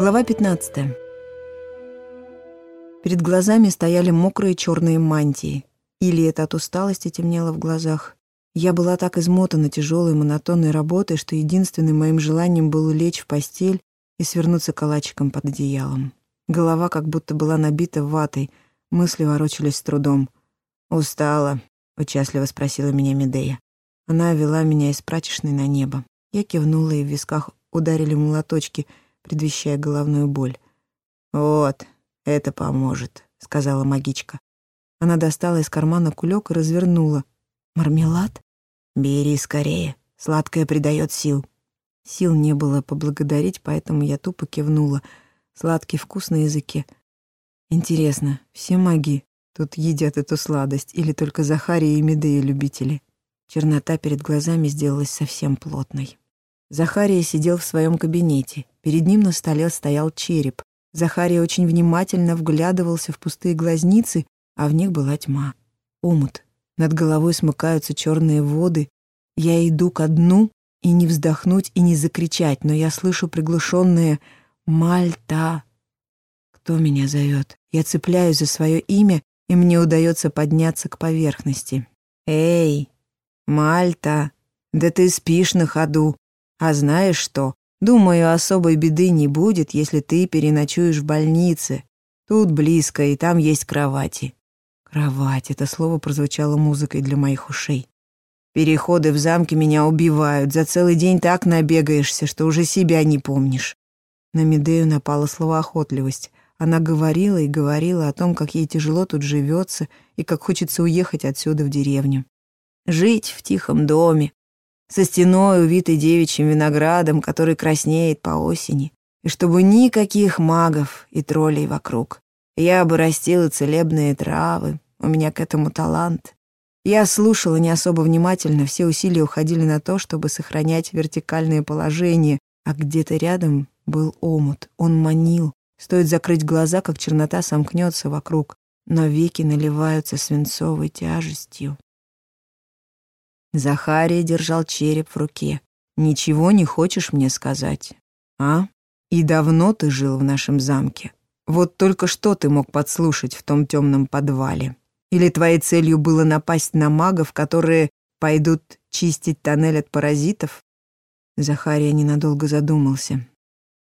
Глава 15. Перед глазами стояли мокрые черные мантии. Или это от усталости темнело в глазах. Я была так измотана тяжелой монотонной работой, что единственным моим желанием было лечь в постель и свернуться калачиком под одеялом. Голова как будто была набита ватой, мысли ворочались с трудом. «Устала», — участливо спросила меня Медея. Она вела меня из прачечной на небо. Я кивнула, и в висках ударили молоточки — предвещая головную боль. «Вот, это поможет», — сказала магичка. Она достала из кармана кулек и развернула. «Мармелад? Бери скорее, сладкое придает сил». Сил не было поблагодарить, поэтому я тупо кивнула. Сладкий вкус на языке. Интересно, все маги тут едят эту сладость или только Захария и Медея любители? Чернота перед глазами сделалась совсем плотной. Захария сидел в своем кабинете. Перед ним на столе стоял череп. Захария очень внимательно вглядывался в пустые глазницы, а в них была тьма. Омут. Над головой смыкаются черные воды. Я иду ко дну, и не вздохнуть, и не закричать, но я слышу приглушенное «Мальта». Кто меня зовет? Я цепляюсь за свое имя, и мне удается подняться к поверхности. «Эй, Мальта, да ты спишь на ходу!» А знаешь что? Думаю, особой беды не будет, если ты переночуешь в больнице. Тут близко, и там есть кровати. Кровать — это слово прозвучало музыкой для моих ушей. Переходы в замке меня убивают. За целый день так набегаешься, что уже себя не помнишь. На Медею напала словоохотливость. Она говорила и говорила о том, как ей тяжело тут живется и как хочется уехать отсюда в деревню. Жить в тихом доме, со стеной, увитой девичьим виноградом, который краснеет по осени, и чтобы никаких магов и троллей вокруг. Я бы растила целебные травы, у меня к этому талант. Я слушала не особо внимательно, все усилия уходили на то, чтобы сохранять вертикальное положение, а где-то рядом был омут, он манил. Стоит закрыть глаза, как чернота сомкнется вокруг, но веки наливаются свинцовой тяжестью. Захария держал череп в руке. «Ничего не хочешь мне сказать, а? И давно ты жил в нашем замке? Вот только что ты мог подслушать в том темном подвале? Или твоей целью было напасть на магов, которые пойдут чистить тоннель от паразитов?» Захария ненадолго задумался.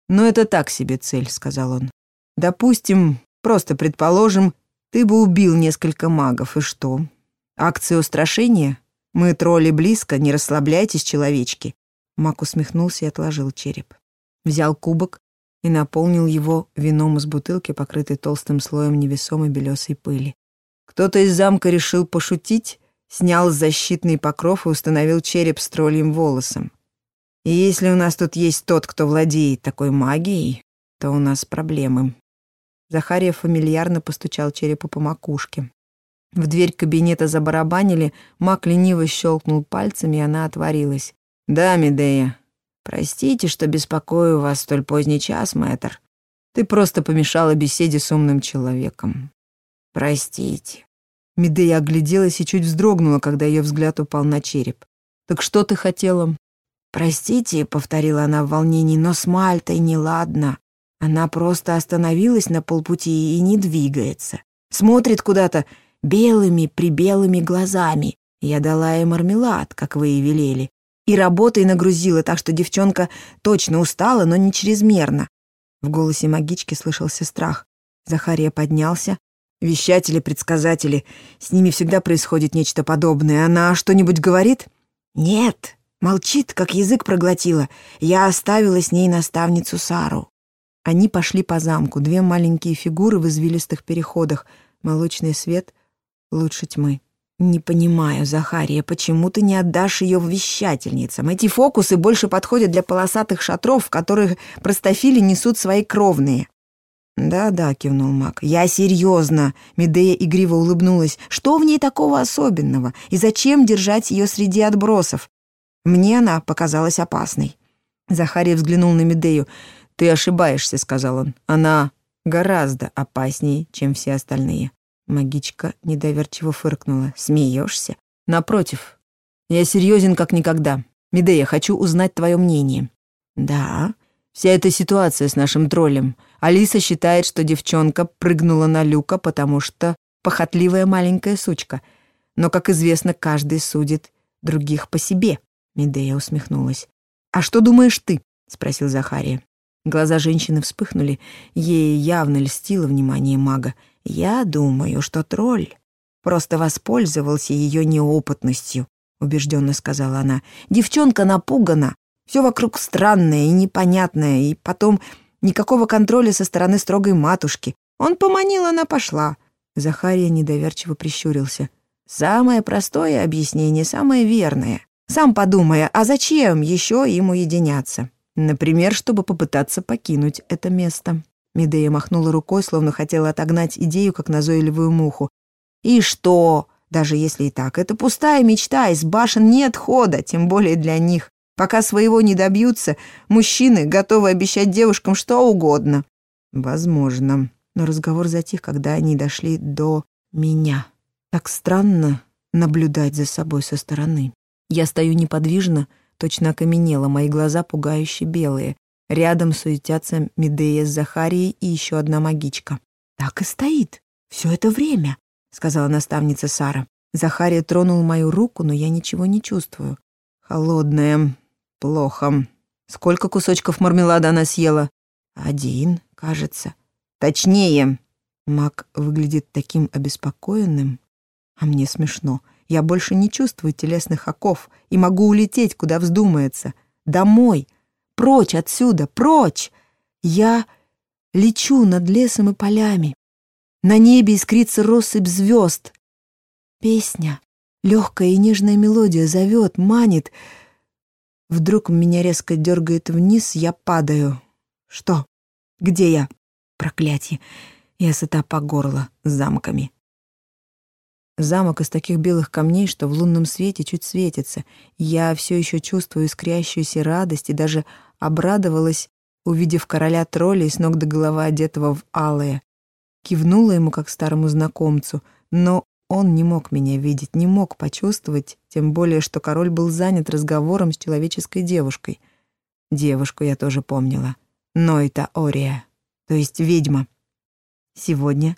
«Но это так себе цель», — сказал он. «Допустим, просто предположим, ты бы убил несколько магов, и что? Акция устрашения? Мы тролли близко, не расслабляйтесь, человечки». Мак усмехнулся и отложил череп. Взял кубок и наполнил его вином из бутылки, покрытой толстым слоем невесомой белесой пыли. Кто-то из замка решил пошутить, снял защитный покров и установил череп с тролльим волосом. И если у нас тут есть тот, кто владеет такой магией, то у нас проблемы. Захария фамильярно постучал черепу по макушке. В дверь кабинета забарабанили, Мак лениво щелкнул пальцами, и она отворилась. «Да, Медея. Простите, что беспокою вас столь поздний час, мэтр. Ты просто помешала беседе с умным человеком. Простите». Медея огляделась и чуть вздрогнула, когда ее взгляд упал на череп. «Так что ты хотела?» «Простите», — повторила она в волнении, — «но с Мальтой неладно. Она просто остановилась на полпути и не двигается. Смотрит куда-то белыми-прибелыми глазами. Я дала ей мармелад, как вы и велели. И работой нагрузила, так что девчонка точно устала, но не чрезмерно. В голосе магички слышался страх. Захария поднялся. Вещатели-предсказатели, с ними всегда происходит нечто подобное. Она что-нибудь говорит? Нет, молчит, как язык проглотила. Я оставила с ней наставницу Сару. Они пошли по замку, две маленькие фигуры в извилистых переходах, молочный свет, лучше тьмы. «Не понимаю, Захария, почему ты не отдашь ее вещательницам? Эти фокусы больше подходят для полосатых шатров, в которых простофили несут свои кровные». «Да-да», — кивнул маг. «Я серьезно!» — Медея игриво улыбнулась. «Что в ней такого особенного? И зачем держать ее среди отбросов? Мне она показалась опасной». Захария взглянул на Медею. «Ты ошибаешься», — сказал он. «Она гораздо опаснее, чем все остальные». Магичка недоверчиво фыркнула. «Смеешься?» «Напротив. Я серьезен как никогда. Медея, хочу узнать твое мнение». «Да, Вся эта ситуация с нашим троллем. Алиса считает, что девчонка прыгнула на люка, потому что похотливая маленькая сучка. Но, как известно, каждый судит других по себе. Медея усмехнулась. «А что думаешь ты?» — спросил Захария. Глаза женщины вспыхнули. Ей явно льстило внимание мага. «Я думаю, что тролль просто воспользовался ее неопытностью», — убежденно сказала она. «Девчонка напугана. Все вокруг странное и непонятное, и потом никакого контроля со стороны строгой матушки. Он поманил, она пошла». Захария недоверчиво прищурился. «Самое простое объяснение, самое верное. Сам подумай, а зачем еще им уединяться?» Например, чтобы попытаться покинуть это место. Медея махнула рукой, словно хотела отогнать идею, как назойливую муху. «И что? Даже если и так, это пустая мечта, из башен нет хода, тем более для них. Пока своего не добьются, мужчины готовы обещать девушкам что угодно». «Возможно». Но разговор затих, когда они дошли до меня. Так странно наблюдать за собой со стороны. Я стою неподвижно, точно окаменела, мои глаза пугающе белые. Рядом суетятся Медея с Захарией и еще одна магичка. «Так и стоит. Все это время», — сказала наставница Сара. Захария тронул мою руку, но я ничего не чувствую. Холодная. Плохо. Сколько кусочков мармелада она съела? Один, кажется. Точнее. Мак выглядит таким обеспокоенным. А мне смешно. Я больше не чувствую телесных оков и могу улететь, куда вздумается. Домой. Прочь отсюда, прочь. Я лечу над лесом и полями. На небе искрится россыпь звезд. Песня, легкая и нежная мелодия зовет, манит. Вдруг меня резко дергает вниз, я падаю. Что? Где я? Проклятие. Я сыта по горло с замками. Замок из таких белых камней, что в лунном свете чуть светится. Я все еще чувствую искрящуюся радость и даже обрадовалась, увидев короля троллей с ног до головы одетого в алое. Кивнула ему как старому знакомцу, но он не мог меня видеть, не мог почувствовать, тем более, что король был занят разговором с человеческой девушкой. Девушку я тоже помнила. Но это Ория, то есть ведьма. Сегодня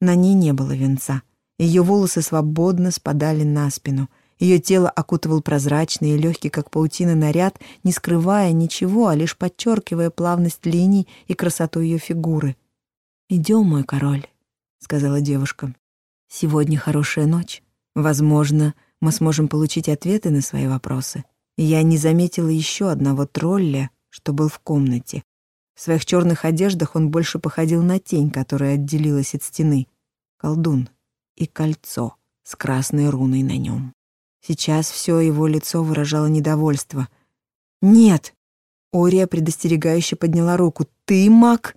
на ней не было венца. Ее волосы свободно спадали на спину. Ее тело окутывал прозрачный и легкий, как паутина, наряд, не скрывая ничего, а лишь подчеркивая плавность линий и красоту ее фигуры. «Идем, мой король», — сказала девушка. «Сегодня хорошая ночь. Возможно, мы сможем получить ответы на свои вопросы». Я не заметила еще одного тролля, что был в комнате. В своих черных одеждах он больше походил на тень, которая отделилась от стены. Колдун и кольцо с красной руной на нем. Сейчас все его лицо выражало недовольство. «Нет!» — Ория предостерегающе подняла руку. «Ты, маг,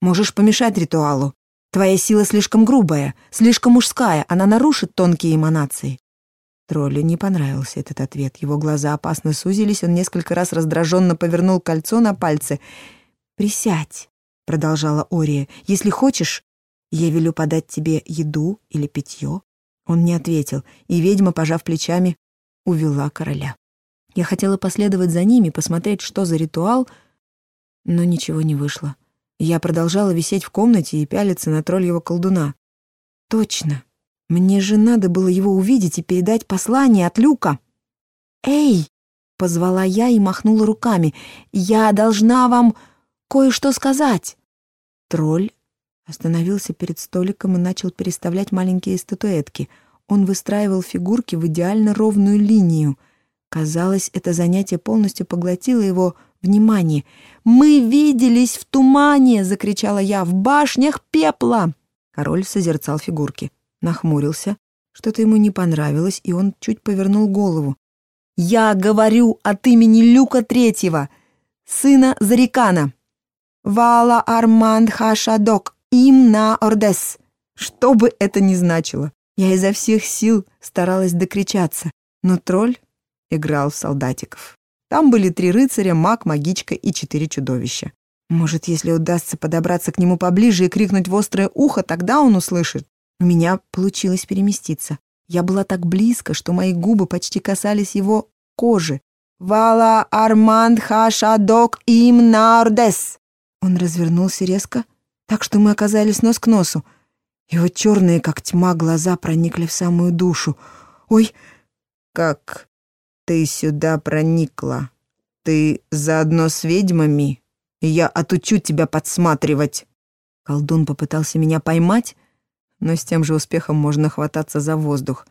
можешь помешать ритуалу. Твоя сила слишком грубая, слишком мужская, она нарушит тонкие эманации». Троллю не понравился этот ответ. Его глаза опасно сузились, он несколько раз раздраженно повернул кольцо на пальце. «Присядь», — продолжала Ория. «Если хочешь, я велю подать тебе еду или питье?» Он не ответил, и ведьма, пожав плечами, увела короля. Я хотела последовать за ними, посмотреть, что за ритуал, но ничего не вышло. Я продолжала висеть в комнате и пялиться на тролльего колдуна. Точно. Мне же надо было его увидеть и передать послание от Люка. «Эй!» — позвала я и махнула руками. «Я должна вам кое-что сказать». Тролль Остановился перед столиком и начал переставлять маленькие статуэтки. Он выстраивал фигурки в идеально ровную линию. Казалось, это занятие полностью поглотило его внимание. «Мы виделись в тумане!» — закричала я. «В башнях пепла!» Король созерцал фигурки. Нахмурился. Что-то ему не понравилось, и он чуть повернул голову. «Я говорю от имени Люка Третьего, сына Зарикана. Вала Арманд Хашадок, им на Ордес. Что бы это ни значило. Я изо всех сил старалась докричаться, но тролль играл в солдатиков. Там были три рыцаря, маг, магичка и четыре чудовища. Может, если удастся подобраться к нему поближе и крикнуть в острое ухо, тогда он услышит. У меня получилось переместиться. Я была так близко, что мои губы почти касались его кожи. Вала Арманд Хашадок им Нардес!» Он развернулся резко, так что мы оказались нос к носу. Его черные, как тьма, глаза проникли в самую душу. «Ой!» «Как ты сюда проникла? Ты заодно с ведьмами? Я отучу тебя подсматривать!» Колдун попытался меня поймать, но с тем же успехом можно хвататься за воздух.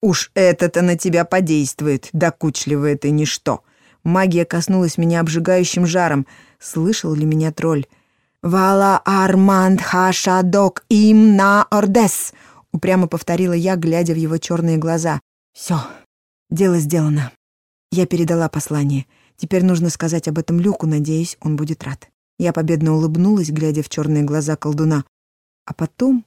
«Уж это-то на тебя подействует, докучливое ты ничто!» Магия коснулась меня обжигающим жаром. Слышал ли меня тролль? «Вала Арманд Хашадок им на Ордес!» Упрямо повторила я, глядя в его черные глаза. «Все, дело сделано. Я передала послание. Теперь нужно сказать об этом Люку, надеюсь, он будет рад». Я победно улыбнулась, глядя в черные глаза колдуна. А потом,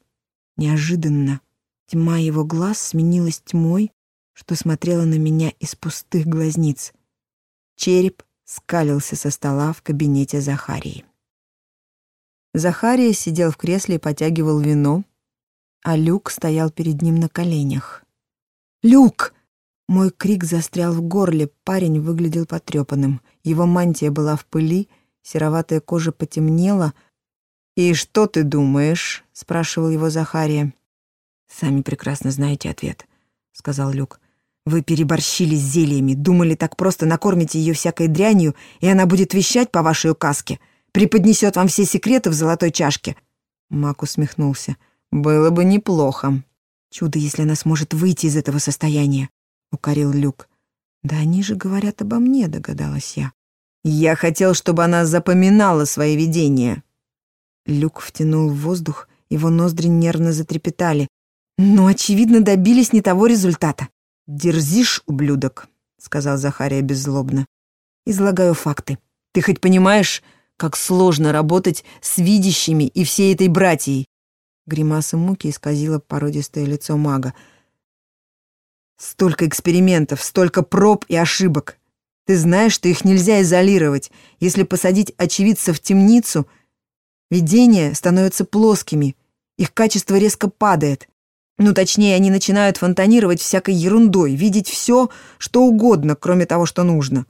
неожиданно, тьма его глаз сменилась тьмой, что смотрела на меня из пустых глазниц. Череп скалился со стола в кабинете Захарии. Захария сидел в кресле и потягивал вино, а Люк стоял перед ним на коленях. «Люк!» Мой крик застрял в горле, парень выглядел потрепанным. Его мантия была в пыли, сероватая кожа потемнела. «И что ты думаешь?» — спрашивал его Захария. «Сами прекрасно знаете ответ», — сказал Люк. «Вы переборщили с зельями, думали, так просто накормите ее всякой дрянью, и она будет вещать по вашей указке преподнесет вам все секреты в золотой чашке». Мак усмехнулся. «Было бы неплохо. Чудо, если она сможет выйти из этого состояния», — укорил Люк. «Да они же говорят обо мне», — догадалась я. «Я хотел, чтобы она запоминала свои видения». Люк втянул в воздух, его ноздри нервно затрепетали. Но, очевидно, добились не того результата. «Дерзишь, ублюдок», — сказал Захария беззлобно. «Излагаю факты. Ты хоть понимаешь, как сложно работать с видящими и всей этой братьей. Гримаса муки исказила породистое лицо мага. Столько экспериментов, столько проб и ошибок. Ты знаешь, что их нельзя изолировать. Если посадить очевидцев в темницу, видения становятся плоскими, их качество резко падает. Ну, точнее, они начинают фонтанировать всякой ерундой, видеть все, что угодно, кроме того, что нужно.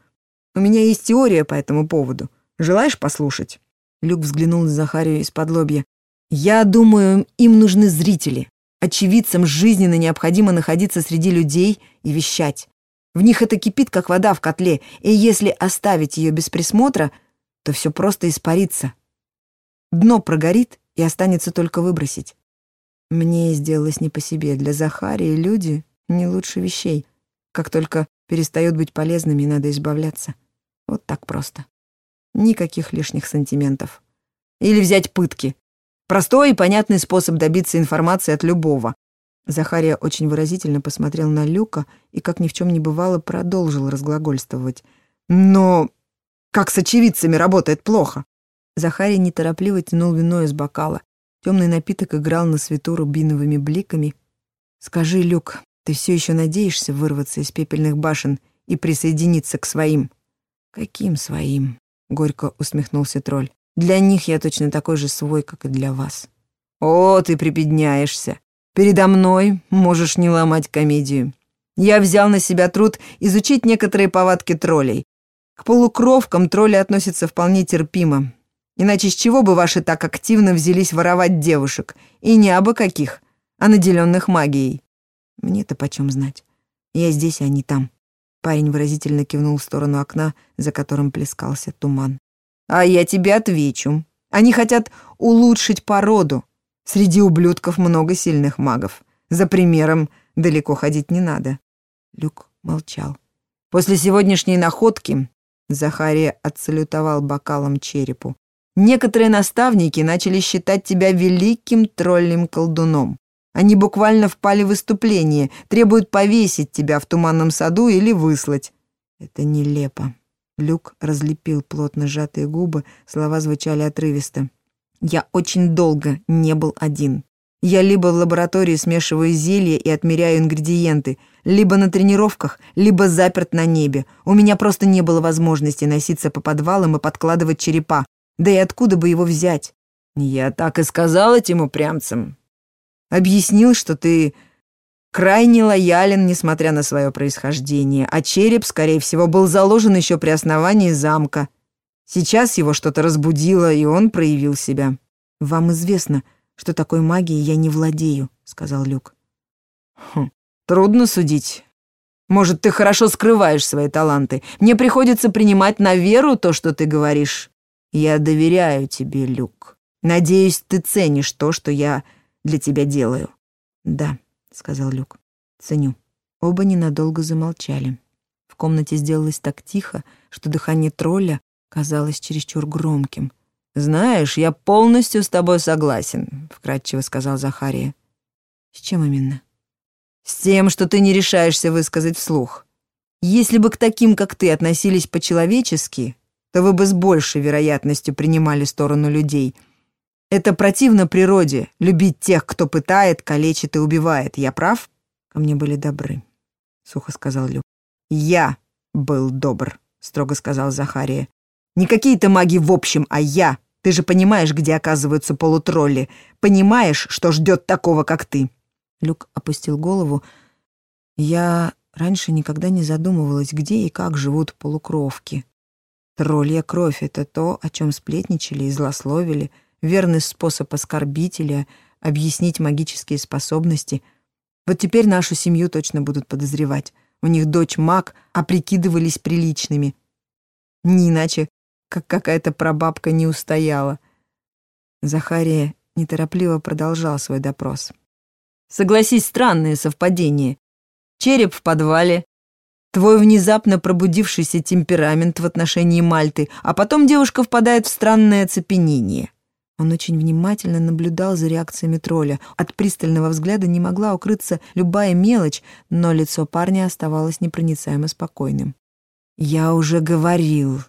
У меня есть теория по этому поводу. Желаешь послушать?» Люк взглянул на Захарию из-под лобья. «Я думаю, им нужны зрители. Очевидцам жизненно необходимо находиться среди людей и вещать. В них это кипит, как вода в котле, и если оставить ее без присмотра, то все просто испарится. Дно прогорит, и останется только выбросить. Мне сделалось не по себе. Для Захарии люди не лучше вещей. Как только перестают быть полезными, надо избавляться. Вот так просто. Никаких лишних сантиментов. Или взять пытки. Простой и понятный способ добиться информации от любого. Захария очень выразительно посмотрел на Люка и, как ни в чем не бывало, продолжил разглагольствовать. «Но как с очевидцами работает плохо?» Захарий неторопливо тянул вино из бокала. Темный напиток играл на свету рубиновыми бликами. «Скажи, Люк, ты все еще надеешься вырваться из пепельных башен и присоединиться к своим?» «Каким своим?» — горько усмехнулся тролль. «Для них я точно такой же свой, как и для вас». «О, ты прибедняешься. Передо мной можешь не ломать комедию. Я взял на себя труд изучить некоторые повадки троллей. К полукровкам тролли относятся вполне терпимо. Иначе с чего бы ваши так активно взялись воровать девушек? И не абы каких, а наделенных магией. Мне-то почем знать. Я здесь, а не там. Парень выразительно кивнул в сторону окна, за которым плескался туман. «А я тебе отвечу. Они хотят улучшить породу. Среди ублюдков много сильных магов. За примером далеко ходить не надо». Люк молчал. «После сегодняшней находки...» Захария отсалютовал бокалом черепу. «Некоторые наставники начали считать тебя великим троллем колдуном они буквально впали в выступление, требуют повесить тебя в туманном саду или выслать. Это нелепо. Люк разлепил плотно сжатые губы, слова звучали отрывисто. Я очень долго не был один. Я либо в лаборатории смешиваю зелья и отмеряю ингредиенты, либо на тренировках, либо заперт на небе. У меня просто не было возможности носиться по подвалам и подкладывать черепа. Да и откуда бы его взять? Я так и сказал этим упрямцам. Объяснил, что ты крайне лоялен, несмотря на свое происхождение, а череп, скорее всего, был заложен еще при основании замка. Сейчас его что-то разбудило, и он проявил себя. «Вам известно, что такой магией я не владею», — сказал Люк. «Хм, трудно судить. Может, ты хорошо скрываешь свои таланты. Мне приходится принимать на веру то, что ты говоришь. Я доверяю тебе, Люк. Надеюсь, ты ценишь то, что я для тебя делаю». «Да», — сказал Люк, — «ценю». Оба ненадолго замолчали. В комнате сделалось так тихо, что дыхание тролля казалось чересчур громким. «Знаешь, я полностью с тобой согласен», — вкратчиво сказал Захария. «С чем именно?» «С тем, что ты не решаешься высказать вслух. Если бы к таким, как ты, относились по-человечески, то вы бы с большей вероятностью принимали сторону людей. Это противно природе — любить тех, кто пытает, калечит и убивает. Я прав?» «Ко мне были добры», — сухо сказал Люк. «Я был добр», — строго сказал Захария. Не какие-то маги в общем, а я. Ты же понимаешь, где оказываются полутролли. Понимаешь, что ждет такого, как ты». Люк опустил голову. «Я раньше никогда не задумывалась, где и как живут полукровки. Троллья кровь — это то, о чем сплетничали и злословили, верный способ оскорбить или объяснить магические способности. Вот теперь нашу семью точно будут подозревать. У них дочь маг, а прикидывались приличными. Не иначе, как какая-то прабабка не устояла. Захария неторопливо продолжал свой допрос. «Согласись, странное совпадение. Череп в подвале, твой внезапно пробудившийся темперамент в отношении Мальты, а потом девушка впадает в странное оцепенение». Он очень внимательно наблюдал за реакциями тролля. От пристального взгляда не могла укрыться любая мелочь, но лицо парня оставалось непроницаемо спокойным. «Я уже говорил,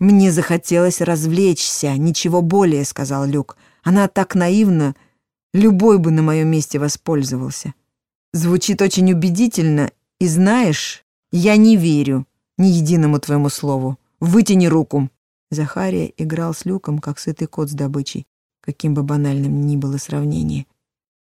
«Мне захотелось развлечься, ничего более», — сказал Люк. «Она так наивна, любой бы на моем месте воспользовался. Звучит очень убедительно, и знаешь, я не верю ни единому твоему слову. Вытяни руку». Захария играл с Люком, как сытый кот с добычей, каким бы банальным ни было сравнение.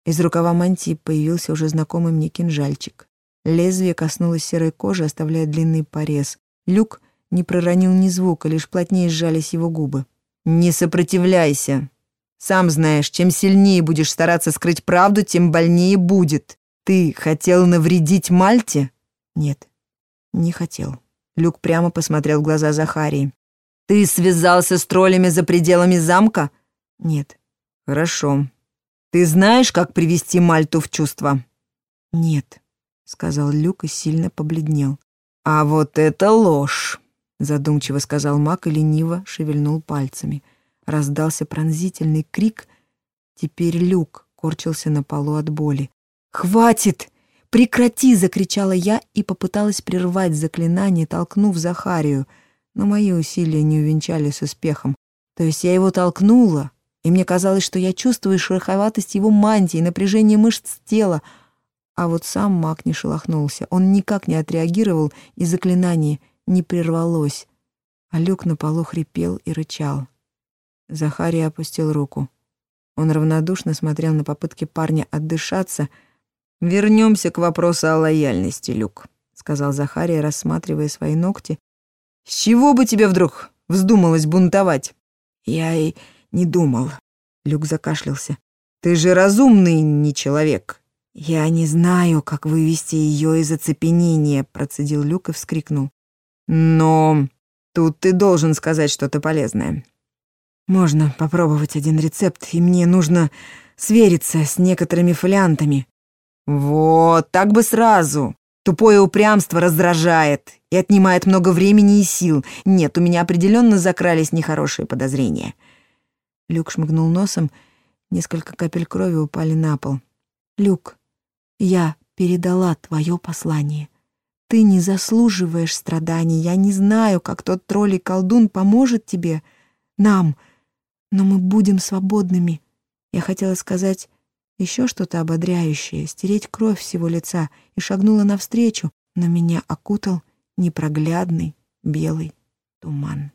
Из рукава мантии появился уже знакомый мне кинжальчик. Лезвие коснулось серой кожи, оставляя длинный порез. Люк не проронил ни звука, лишь плотнее сжались его губы. «Не сопротивляйся. Сам знаешь, чем сильнее будешь стараться скрыть правду, тем больнее будет. Ты хотел навредить Мальте?» «Нет, не хотел». Люк прямо посмотрел в глаза Захарии. «Ты связался с троллями за пределами замка?» «Нет». «Хорошо. Ты знаешь, как привести Мальту в чувство?» «Нет», — сказал Люк и сильно побледнел. «А вот это ложь!» задумчиво сказал Мак и лениво шевельнул пальцами. Раздался пронзительный крик. Теперь Люк корчился на полу от боли. «Хватит! Прекрати!» — закричала я и попыталась прервать заклинание, толкнув Захарию. Но мои усилия не увенчались успехом. То есть я его толкнула, и мне казалось, что я чувствую шероховатость его мантии, напряжение мышц тела. А вот сам маг не шелохнулся. Он никак не отреагировал, и заклинание — не прервалось, а люк на полу хрипел и рычал. Захарий опустил руку. Он равнодушно смотрел на попытки парня отдышаться. «Вернемся к вопросу о лояльности, Люк», — сказал Захария, рассматривая свои ногти. «С чего бы тебе вдруг вздумалось бунтовать?» «Я и не думал», — Люк закашлялся. «Ты же разумный не человек». «Я не знаю, как вывести ее из оцепенения», — процедил Люк и вскрикнул. Но тут ты должен сказать что-то полезное. Можно попробовать один рецепт, и мне нужно свериться с некоторыми фолиантами. Вот, так бы сразу. Тупое упрямство раздражает и отнимает много времени и сил. Нет, у меня определенно закрались нехорошие подозрения. Люк шмыгнул носом, несколько капель крови упали на пол. «Люк, я передала твое послание. Ты не заслуживаешь страданий. Я не знаю, как тот тролль и колдун поможет тебе, нам, но мы будем свободными. Я хотела сказать еще что-то ободряющее, стереть кровь с его лица, и шагнула навстречу, но меня окутал непроглядный белый туман.